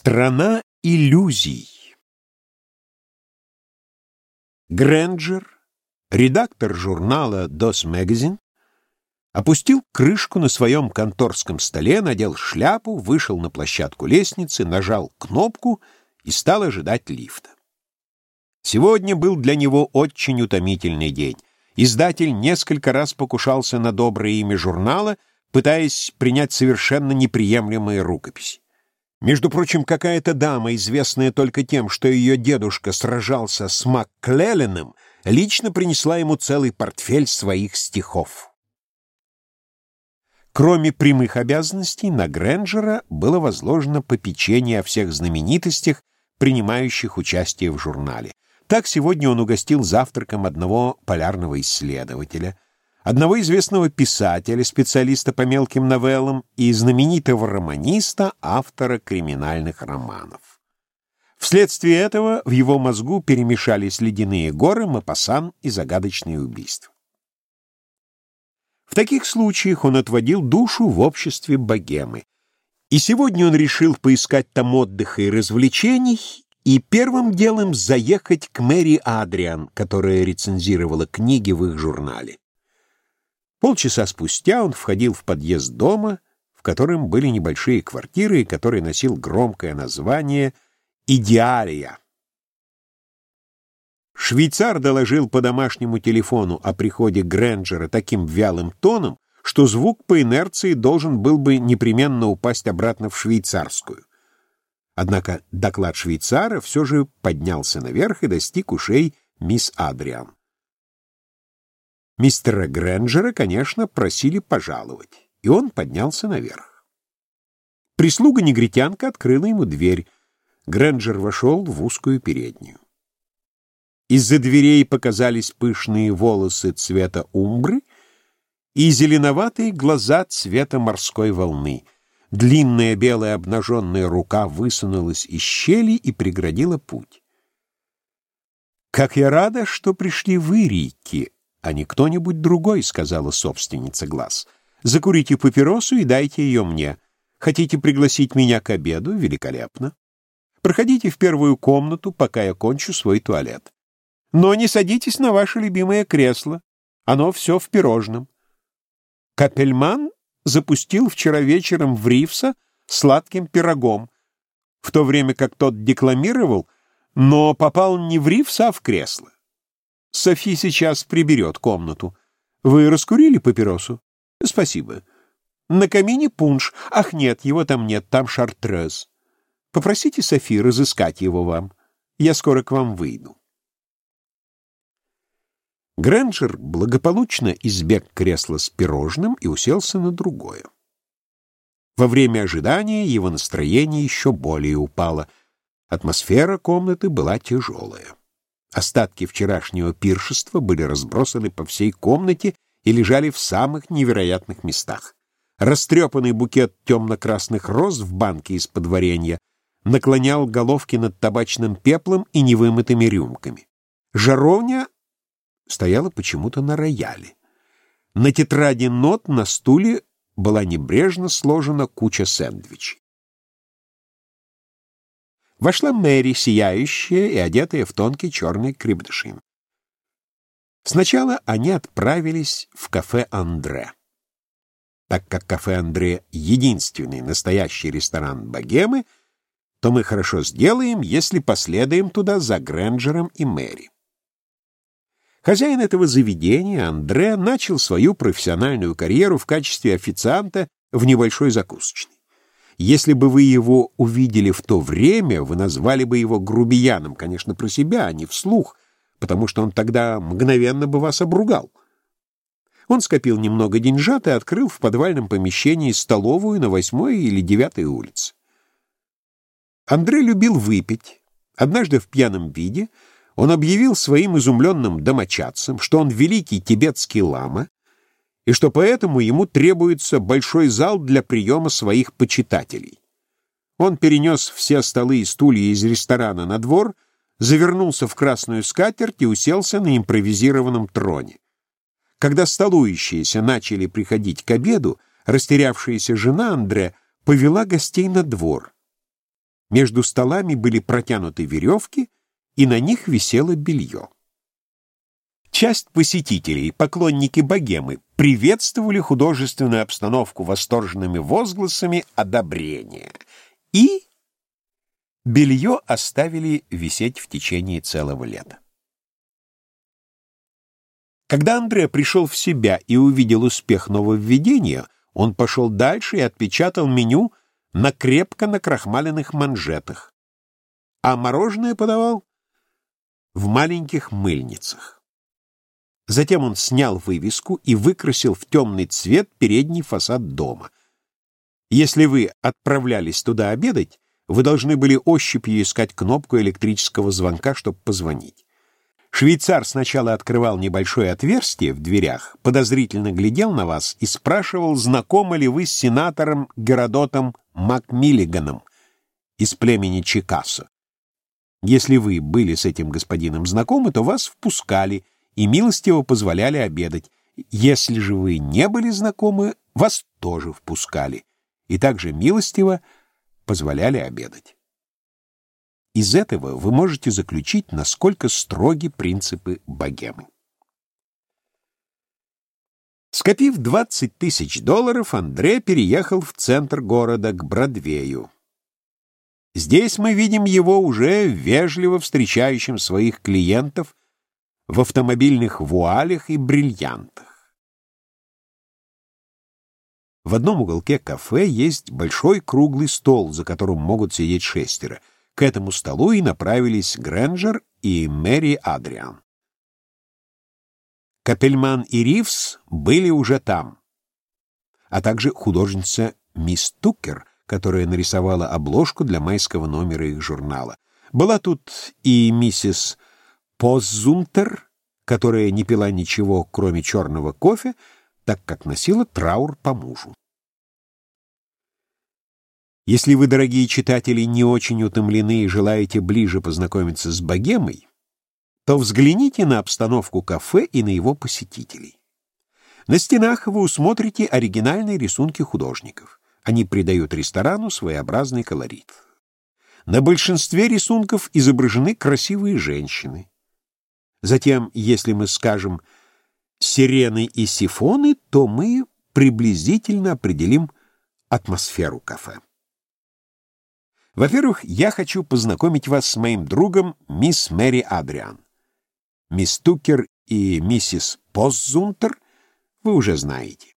Страна иллюзий Грэнджер, редактор журнала DOS Magazine, опустил крышку на своем конторском столе, надел шляпу, вышел на площадку лестницы, нажал кнопку и стал ожидать лифта. Сегодня был для него очень утомительный день. Издатель несколько раз покушался на доброе имя журнала, пытаясь принять совершенно неприемлемые рукописи. Между прочим, какая-то дама, известная только тем, что ее дедушка сражался с Макклелленом, лично принесла ему целый портфель своих стихов. Кроме прямых обязанностей, на Грэнджера было возложено попечение о всех знаменитостях, принимающих участие в журнале. Так сегодня он угостил завтраком одного полярного исследователя — одного известного писателя, специалиста по мелким новеллам и знаменитого романиста, автора криминальных романов. Вследствие этого в его мозгу перемешались ледяные горы, Мапасан и загадочные убийства. В таких случаях он отводил душу в обществе богемы. И сегодня он решил поискать там отдыха и развлечений, и первым делом заехать к Мэри Адриан, которая рецензировала книги в их журнале. Полчаса спустя он входил в подъезд дома, в котором были небольшие квартиры и который носил громкое название «Идеалия». Швейцар доложил по домашнему телефону о приходе Грэнджера таким вялым тоном, что звук по инерции должен был бы непременно упасть обратно в швейцарскую. Однако доклад швейцара все же поднялся наверх и достиг ушей мисс Адриан. Мистера Грэнджера, конечно, просили пожаловать, и он поднялся наверх. Прислуга-негритянка открыла ему дверь. Грэнджер вошел в узкую переднюю. Из-за дверей показались пышные волосы цвета умбры и зеленоватые глаза цвета морской волны. Длинная белая обнаженная рука высунулась из щели и преградила путь. «Как я рада, что пришли вы, Рикки!» А не кто-нибудь другой», — сказала собственница глаз. «Закурите папиросу и дайте ее мне. Хотите пригласить меня к обеду? Великолепно. Проходите в первую комнату, пока я кончу свой туалет. Но не садитесь на ваше любимое кресло. Оно все в пирожном. Капельман запустил вчера вечером в Ривса сладким пирогом, в то время как тот декламировал, но попал не в Ривса, а в кресло. Софи сейчас приберет комнату. Вы раскурили папиросу? Спасибо. На камине пунш. Ах, нет, его там нет, там шартрез. Попросите Софи разыскать его вам. Я скоро к вам выйду. Грэнджер благополучно избег кресла с пирожным и уселся на другое. Во время ожидания его настроение еще более упало. Атмосфера комнаты была тяжелая. Остатки вчерашнего пиршества были разбросаны по всей комнате и лежали в самых невероятных местах. Растрепанный букет темно-красных роз в банке из-под варенья наклонял головки над табачным пеплом и невымытыми рюмками. Жаровня стояла почему-то на рояле. На тетради нот на стуле была небрежно сложена куча сэндвичей. Вошла Мэри, сияющая и одетая в тонкий черный крепдышин. Сначала они отправились в кафе «Андре». Так как кафе «Андре» — единственный настоящий ресторан богемы, то мы хорошо сделаем, если последуем туда за Грэнджером и Мэри. Хозяин этого заведения, Андре, начал свою профессиональную карьеру в качестве официанта в небольшой закусочной. Если бы вы его увидели в то время, вы назвали бы его грубияном, конечно, про себя, а не вслух, потому что он тогда мгновенно бы вас обругал. Он скопил немного деньжат и открыл в подвальном помещении столовую на восьмой или девятой улице. Андрей любил выпить. Однажды в пьяном виде он объявил своим изумленным домочадцам, что он великий тибетский лама, и что поэтому ему требуется большой зал для приема своих почитателей. Он перенес все столы и стулья из ресторана на двор, завернулся в красную скатерть и уселся на импровизированном троне. Когда столующиеся начали приходить к обеду, растерявшаяся жена Андре повела гостей на двор. Между столами были протянуты веревки, и на них висело белье. Часть посетителей, поклонники богемы, приветствовали художественную обстановку восторженными возгласами одобрения и белье оставили висеть в течение целого лета. Когда Андре пришел в себя и увидел успех нововведения, он пошел дальше и отпечатал меню на крепко накрахмаленных манжетах, а мороженое подавал в маленьких мыльницах. Затем он снял вывеску и выкрасил в темный цвет передний фасад дома. Если вы отправлялись туда обедать, вы должны были ощупью искать кнопку электрического звонка, чтобы позвонить. Швейцар сначала открывал небольшое отверстие в дверях, подозрительно глядел на вас и спрашивал, знакомы ли вы с сенатором Геродотом Макмиллиганом из племени Чикасо. Если вы были с этим господином знакомы, то вас впускали и милостиво позволяли обедать. Если же вы не были знакомы, вас тоже впускали и также милостиво позволяли обедать. Из этого вы можете заключить, насколько строги принципы богемы. Скопив 20 тысяч долларов, Андре переехал в центр города, к Бродвею. Здесь мы видим его уже вежливо встречающим своих клиентов в автомобильных вуалях и бриллиантах. В одном уголке кафе есть большой круглый стол, за которым могут сидеть шестеро — к этому столу и направились Грэнджер и Мэри Адриан. Капельман и Ривз были уже там, а также художница мисс Тукер, которая нарисовала обложку для майского номера их журнала. Была тут и миссис Поззунтер, которая не пила ничего, кроме черного кофе, так как носила траур по мужу. Если вы, дорогие читатели, не очень утомлены и желаете ближе познакомиться с богемой, то взгляните на обстановку кафе и на его посетителей. На стенах вы усмотрите оригинальные рисунки художников. Они придают ресторану своеобразный колорит. На большинстве рисунков изображены красивые женщины. Затем, если мы скажем «сирены и сифоны», то мы приблизительно определим атмосферу кафе. Во-первых, я хочу познакомить вас с моим другом мисс Мэри Адриан. Мисс Тукер и миссис Постзунтер вы уже знаете.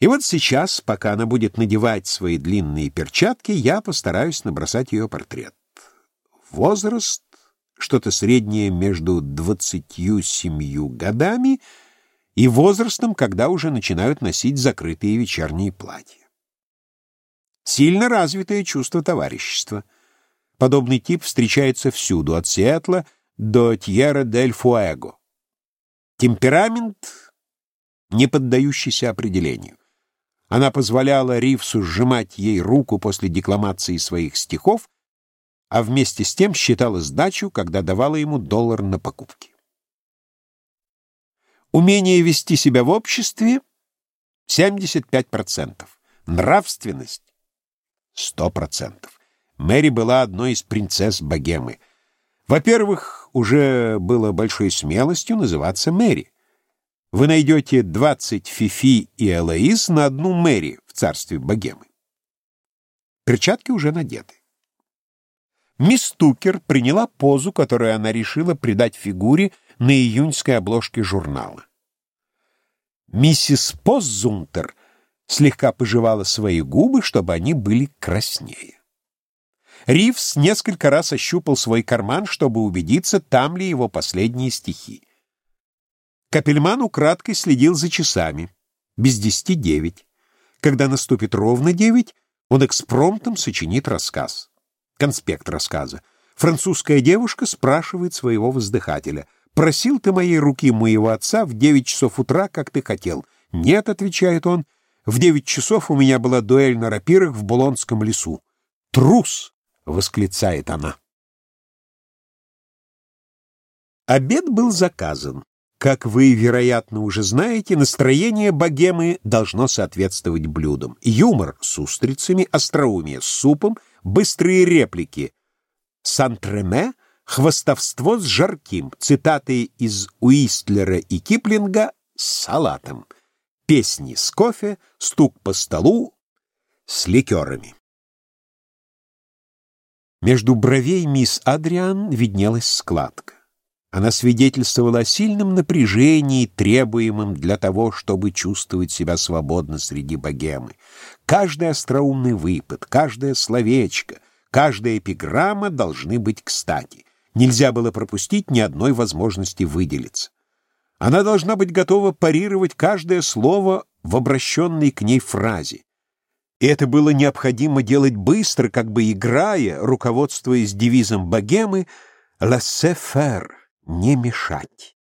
И вот сейчас, пока она будет надевать свои длинные перчатки, я постараюсь набросать ее портрет. Возраст — что-то среднее между двадцатью семью годами и возрастом, когда уже начинают носить закрытые вечерние платья. Сильно развитое чувство товарищества. Подобный тип встречается всюду, от Сиэтла до Тьерра-дель-Фуэго. Темперамент, не поддающийся определению. Она позволяла Ривсу сжимать ей руку после декламации своих стихов, а вместе с тем считала сдачу, когда давала ему доллар на покупки. Умение вести себя в обществе — 75%. Нравственность Сто процентов. Мэри была одной из принцесс богемы. Во-первых, уже было большой смелостью называться Мэри. Вы найдете двадцать Фифи и Элоиз на одну Мэри в царстве богемы. Перчатки уже надеты. Мисс Тукер приняла позу, которую она решила придать фигуре на июньской обложке журнала. Миссис Поззунтер слегка пожевала свои губы, чтобы они были краснее. Ривс несколько раз ощупал свой карман, чтобы убедиться, там ли его последние стихи. Капельман украдкой следил за часами. Без десяти девять. Когда наступит ровно девять, он экспромтом сочинит рассказ. Конспект рассказа. Французская девушка спрашивает своего воздыхателя. «Просил ты моей руки моего отца в девять часов утра, как ты хотел?» «Нет», — отвечает он, — в девять часов у меня была дуэль на рапирах в Булонском лесу. «Трус!» — восклицает она. Обед был заказан. Как вы, вероятно, уже знаете, настроение богемы должно соответствовать блюдам. Юмор с устрицами, остроумие с супом, быстрые реплики, сантреме, хвостовство с жарким, цитаты из Уистлера и Киплинга с салатом, песни с кофе, стук по столу с ликерами. Между бровей мисс Адриан виднелась складка. Она свидетельствовала о сильном напряжении, требуемом для того, чтобы чувствовать себя свободно среди богемы. Каждый остроумный выпад, каждое словечко, каждая эпиграмма должны быть кстати. Нельзя было пропустить ни одной возможности выделиться. Она должна быть готова парировать каждое слово в обращенной к ней фразе. И это было необходимо делать быстро, как бы играя, руководствуясь девизом богемы «laissez faire» — «не мешать».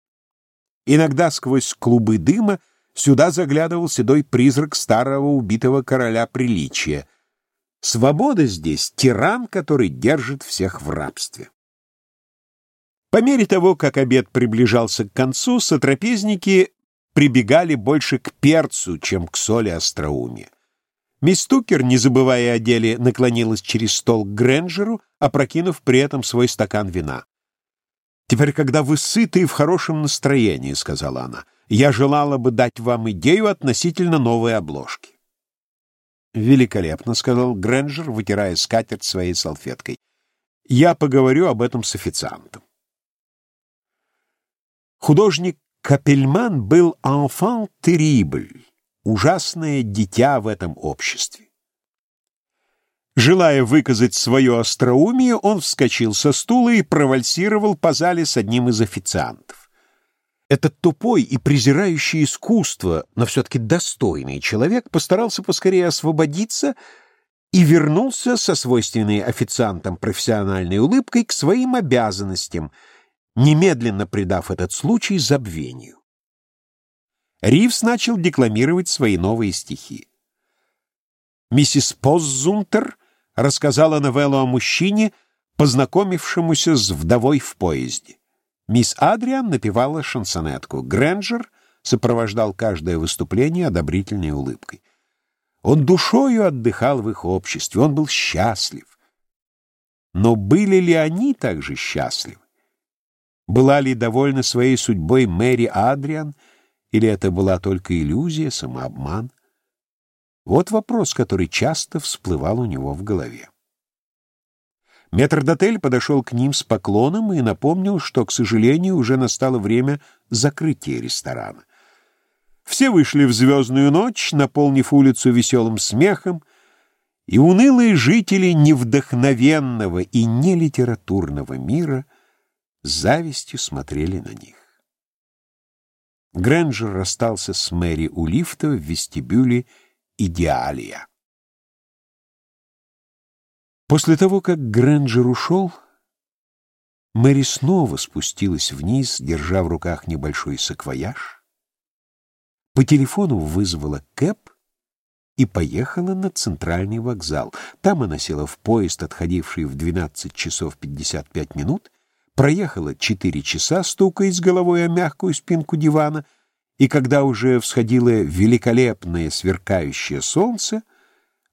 Иногда сквозь клубы дыма сюда заглядывал седой призрак старого убитого короля приличия. Свобода здесь — тиран, который держит всех в рабстве. По мере того, как обед приближался к концу, сотрапезники прибегали больше к перцу, чем к соли остроумия. Мисс Тукер, не забывая о деле, наклонилась через стол к Грэнджеру, опрокинув при этом свой стакан вина. «Теперь, когда вы сыты и в хорошем настроении», — сказала она, — «я желала бы дать вам идею относительно новой обложки». «Великолепно», — сказал Грэнджер, вытирая скатерть своей салфеткой. «Я поговорю об этом с официантом». Художник Капельман был «enfant terrible», ужасное дитя в этом обществе. Желая выказать свое остроумие, он вскочил со стула и провальсировал по зале с одним из официантов. Этот тупой и презирающий искусство, но все-таки достойный человек постарался поскорее освободиться и вернулся со свойственной официантам профессиональной улыбкой к своим обязанностям, немедленно придав этот случай забвению. Ривс начал декламировать свои новые стихи. Миссис Поззунтер рассказала новеллу о мужчине, познакомившемуся с вдовой в поезде. Мисс Адриан напевала шансонетку. Грэнджер сопровождал каждое выступление одобрительной улыбкой. Он душою отдыхал в их обществе, он был счастлив. Но были ли они также счастливы? Была ли довольна своей судьбой Мэри Адриан — или это была только иллюзия, самообман? Вот вопрос, который часто всплывал у него в голове. Метрдотель подошел к ним с поклоном и напомнил, что, к сожалению, уже настало время закрытия ресторана. Все вышли в звездную ночь, наполнив улицу веселым смехом, и унылые жители невдохновенного и нелитературного мира завистью смотрели на них. Грэнджер расстался с Мэри у лифта в вестибюле «Идеалия». После того, как Грэнджер ушел, Мэри снова спустилась вниз, держа в руках небольшой саквояж, по телефону вызвала Кэп и поехала на центральный вокзал. Там она села в поезд, отходивший в 12 часов 55 минут, проехала четыре часа, стукаясь головой о мягкую спинку дивана, и когда уже всходило великолепное сверкающее солнце,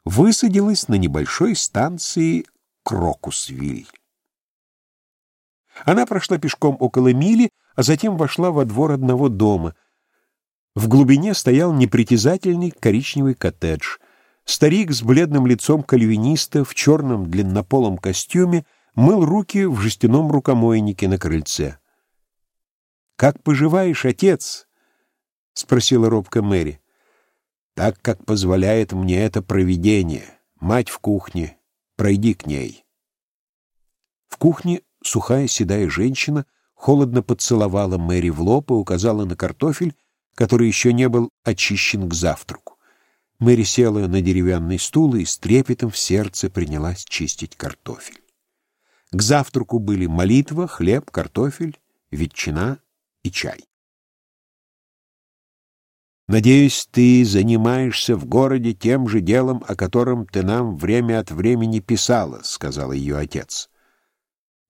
высадилась на небольшой станции Крокусвиль. Она прошла пешком около мили, а затем вошла во двор одного дома. В глубине стоял непритязательный коричневый коттедж. Старик с бледным лицом кальвиниста в черном длиннополом костюме — мыл руки в жестяном рукомойнике на крыльце. «Как поживаешь, отец?» — спросила робко Мэри. «Так, как позволяет мне это провидение. Мать в кухне. Пройди к ней». В кухне сухая седая женщина холодно поцеловала Мэри в лоб и указала на картофель, который еще не был очищен к завтраку. Мэри села на деревянный стул и с трепетом в сердце принялась чистить картофель. К завтраку были молитва, хлеб, картофель, ветчина и чай. «Надеюсь, ты занимаешься в городе тем же делом, о котором ты нам время от времени писала», — сказал ее отец.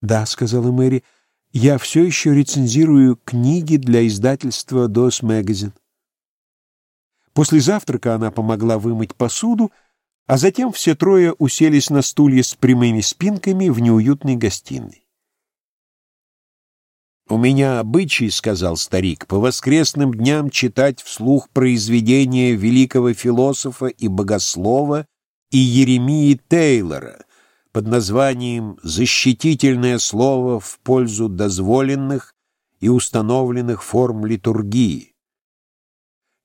«Да», — сказала Мэри, — «я все еще рецензирую книги для издательства «Дос Magazine». После завтрака она помогла вымыть посуду, А затем все трое уселись на стулья с прямыми спинками в неуютной гостиной. «У меня обычай, — сказал старик, — по воскресным дням читать вслух произведения великого философа и богослова и Еремии Тейлора под названием «Защитительное слово в пользу дозволенных и установленных форм литургии».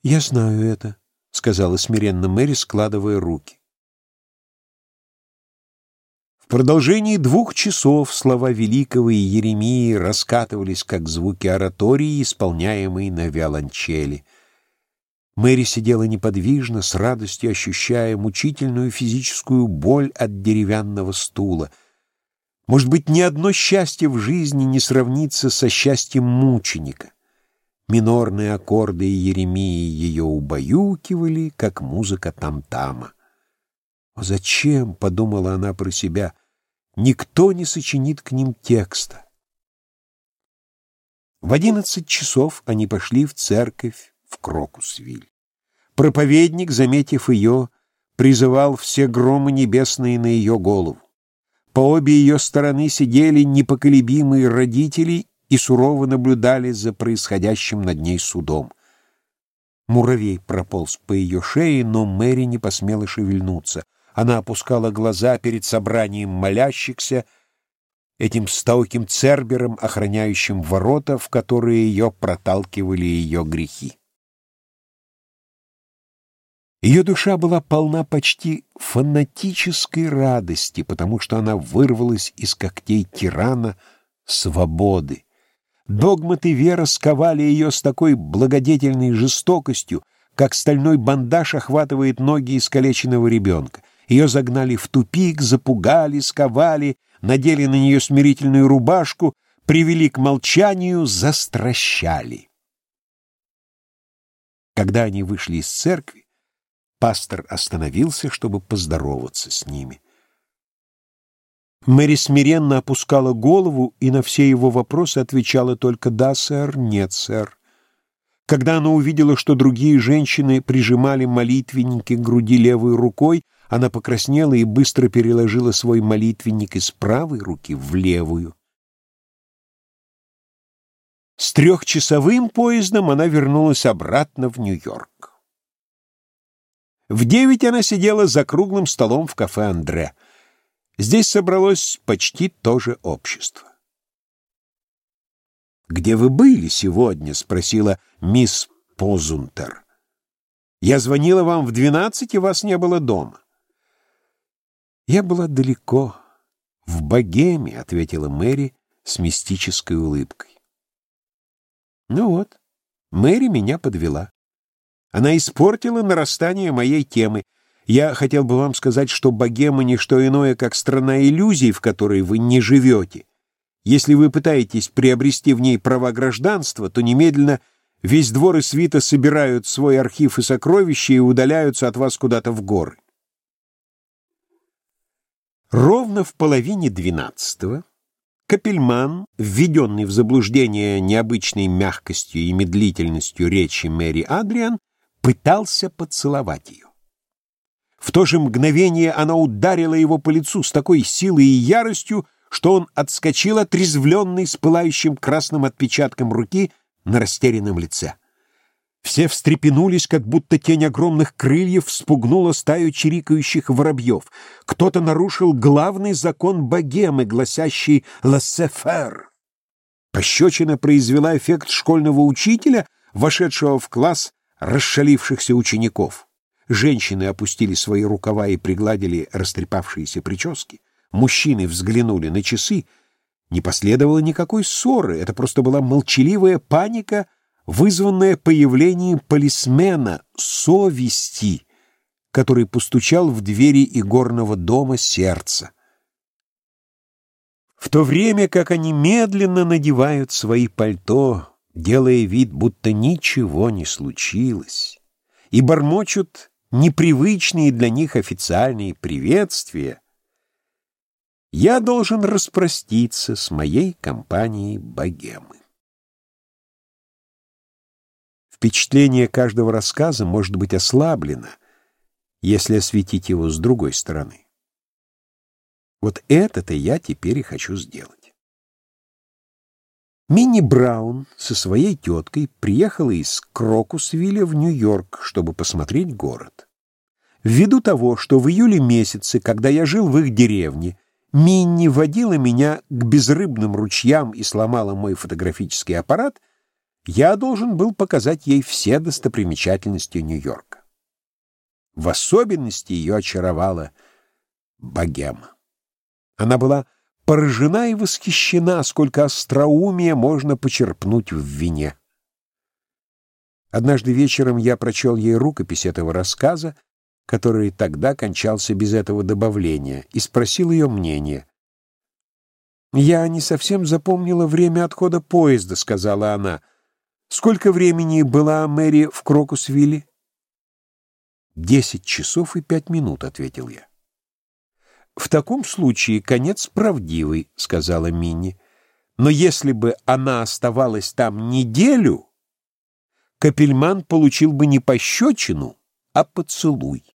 «Я знаю это», — сказала смиренно Мэри, складывая руки. В продолжении двух часов слова великого Еремии раскатывались, как звуки оратории, исполняемой на виолончели. Мэри сидела неподвижно, с радостью ощущая мучительную физическую боль от деревянного стула. Может быть, ни одно счастье в жизни не сравнится со счастьем мученика. Минорные аккорды Еремии ее убаюкивали, как музыка там-тама. «О, зачем?» — подумала она про себя. «Никто не сочинит к ним текста». В одиннадцать часов они пошли в церковь в Крокусвиль. Проповедник, заметив ее, призывал все громы небесные на ее голову. По обе ее стороны сидели непоколебимые родители и сурово наблюдали за происходящим над ней судом. Муравей прополз по ее шее, но Мэри не посмела шевельнуться — она опускала глаза перед собранием молящихся, этим стауким цербером, охраняющим ворота, в которые ее проталкивали ее грехи. Ее душа была полна почти фанатической радости, потому что она вырвалась из когтей тирана свободы. Догматы веры сковали ее с такой благодетельной жестокостью, как стальной бандаж охватывает ноги искалеченного ребенка. Ее загнали в тупик, запугали, сковали, надели на нее смирительную рубашку, привели к молчанию, застращали. Когда они вышли из церкви, пастор остановился, чтобы поздороваться с ними. Мэри смиренно опускала голову и на все его вопросы отвечала только «да, сэр», «нет, сэр». Когда она увидела, что другие женщины прижимали молитвенники к груди левой рукой, она покраснела и быстро переложила свой молитвенник из правой руки в левую. С трехчасовым поездом она вернулась обратно в Нью-Йорк. В девять она сидела за круглым столом в кафе «Андре». Здесь собралось почти то же общество. «Где вы были сегодня?» — спросила мисс Позунтер. «Я звонила вам в двенадцать, и вас не было дома». «Я была далеко, в богеме», — ответила Мэри с мистической улыбкой. «Ну вот, Мэри меня подвела. Она испортила нарастание моей темы. Я хотел бы вам сказать, что богема — не что иное, как страна иллюзий, в которой вы не живете. Если вы пытаетесь приобрести в ней права гражданства, то немедленно весь двор и свита собирают свой архив и сокровища и удаляются от вас куда-то в горы. Ровно в половине двенадцатого Капельман, введенный в заблуждение необычной мягкостью и медлительностью речи Мэри Адриан, пытался поцеловать ее. В то же мгновение она ударила его по лицу с такой силой и яростью, что он отскочил отрезвленный с пылающим красным отпечатком руки на растерянном лице. Все встрепенулись, как будто тень огромных крыльев вспугнула стаю чирикающих воробьев. Кто-то нарушил главный закон богемы, гласящий «лассефер». Пощечина произвела эффект школьного учителя, вошедшего в класс расшалившихся учеников. Женщины опустили свои рукава и пригладили растрепавшиеся прически. Мужчины взглянули на часы. Не последовало никакой ссоры, это просто была молчаливая паника — вызванное появлением полисмена совести, который постучал в двери игорного дома сердца. В то время как они медленно надевают свои пальто, делая вид, будто ничего не случилось, и бормочут непривычные для них официальные приветствия, я должен распроститься с моей компанией богемы. Впечатление каждого рассказа может быть ослаблено, если осветить его с другой стороны. Вот это-то я теперь и хочу сделать. Минни Браун со своей теткой приехала из Крокусвилля в Нью-Йорк, чтобы посмотреть город. Ввиду того, что в июле месяце, когда я жил в их деревне, Минни водила меня к безрыбным ручьям и сломала мой фотографический аппарат, я должен был показать ей все достопримечательности Нью-Йорка. В особенности ее очаровала богема. Она была поражена и восхищена, сколько остроумия можно почерпнуть в вине. Однажды вечером я прочел ей рукопись этого рассказа, который тогда кончался без этого добавления, и спросил ее мнение. «Я не совсем запомнила время отхода поезда», — сказала она. «Сколько времени была Мэри в Крокусвилле?» «Десять часов и пять минут», — ответил я. «В таком случае конец правдивый», — сказала Минни. «Но если бы она оставалась там неделю, Капельман получил бы не пощечину, а поцелуй».